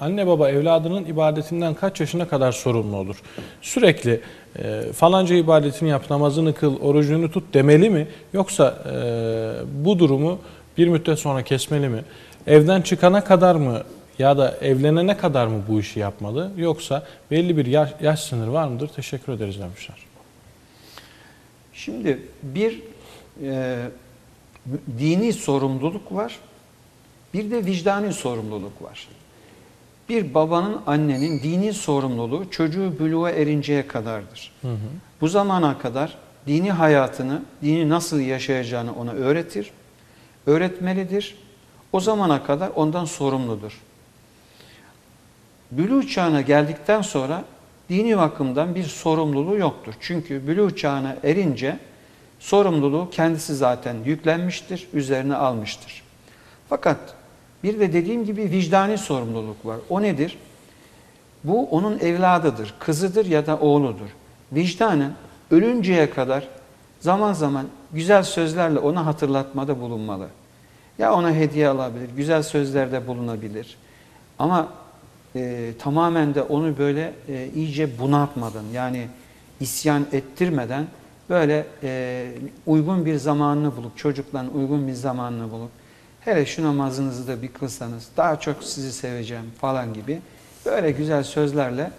anne baba evladının ibadetinden kaç yaşına kadar sorumlu olur? Sürekli e, falanca ibadetini yap, namazını kıl, orucunu tut demeli mi? Yoksa e, bu durumu bir müddet sonra kesmeli mi? Evden çıkana kadar mı ya da evlenene kadar mı bu işi yapmalı? Yoksa belli bir yaş, yaş sınırı var mıdır? Teşekkür ederiz demişler. Şimdi bir e, dini sorumluluk var, bir de vicdani sorumluluk var. Bir babanın, annenin dini sorumluluğu çocuğu buluğa erinceye kadardır. Hı hı. Bu zamana kadar dini hayatını, dini nasıl yaşayacağını ona öğretir, öğretmelidir. O zamana kadar ondan sorumludur. Bülü çağına geldikten sonra dini bakımdan bir sorumluluğu yoktur. Çünkü bülü çağına erince sorumluluğu kendisi zaten yüklenmiştir, üzerine almıştır. Fakat bir de dediğim gibi vicdani sorumluluk var. O nedir? Bu onun evladıdır, kızıdır ya da oğludur. Vicdanen ölünceye kadar zaman zaman güzel sözlerle ona hatırlatmada bulunmalı. Ya ona hediye alabilir, güzel sözlerde bulunabilir. Ama e, tamamen de onu böyle e, iyice bunaltmadan yani isyan ettirmeden böyle e, uygun bir zamanını bulup çocukların uygun bir zamanını bulup hele şu namazınızı da bir kılsanız daha çok sizi seveceğim falan gibi böyle güzel sözlerle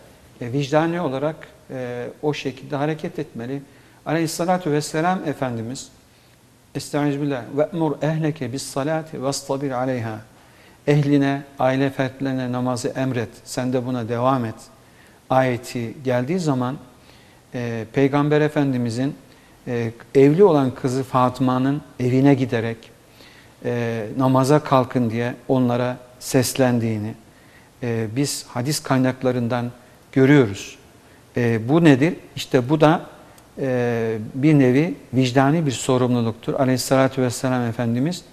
e, vicdani olarak e, o şekilde hareket etmeli. Aleyhissalatu vesselam Efendimiz Estağfirullah ve emur ehleke bis salati vestabir aleyha ehline, aile fertlerine namazı emret, sen de buna devam et ayeti geldiği zaman e, Peygamber Efendimizin e, evli olan kızı Fatıma'nın evine giderek e, namaza kalkın diye onlara seslendiğini e, biz hadis kaynaklarından görüyoruz. E, bu nedir? İşte bu da e, bir nevi vicdani bir sorumluluktur. Aleyhissalatü vesselam Efendimiz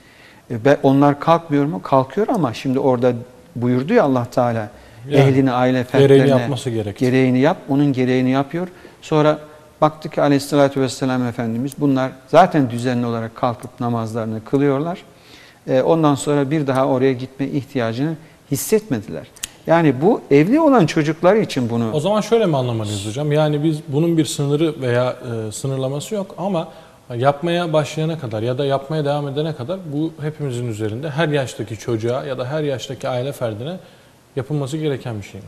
e, onlar kalkmıyor mu? Kalkıyor ama şimdi orada buyurdu ya Allah Teala Yani, ehlini, aile gereğini fertlerine yapması gerekti. gereğini yap. Onun gereğini yapıyor. Sonra baktık ki Aleyhisselatü Vesselam Efendimiz bunlar zaten düzenli olarak kalkıp namazlarını kılıyorlar. E, ondan sonra bir daha oraya gitme ihtiyacını hissetmediler. Yani bu evli olan çocuklar için bunu O zaman şöyle mi anlamalıyız hocam? Yani biz bunun bir sınırı veya e, sınırlaması yok ama yapmaya başlayana kadar ya da yapmaya devam edene kadar bu hepimizin üzerinde her yaştaki çocuğa ya da her yaştaki aile ferdine yapılması gereken bir şey.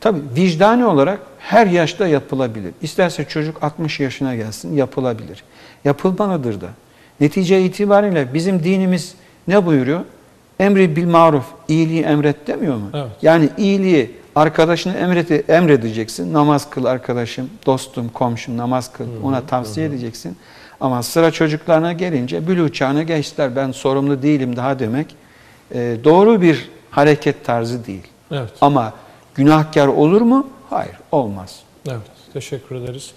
Tabii vicdani olarak her yaşta yapılabilir. İsterse çocuk 60 yaşına gelsin yapılabilir. Yapılmalıdır da. Netice itibariyle bizim dinimiz ne buyuruyor? Emri bil maruf, iyiliği emret demiyor mu? Evet. Yani iyiliği arkadaşını emret, emredeceksin. Namaz kıl arkadaşım, dostum, komşum namaz kıl. Ona tavsiye edeceksin. Ama sıra çocuklarına gelince bülü çağına geçtiler. Ben sorumlu değilim daha demek. e, doğru bir hareket tarzı değil. Evet. Ama günahkar olur mu? Hayır, olmaz. Evet. Teşekkür ederiz.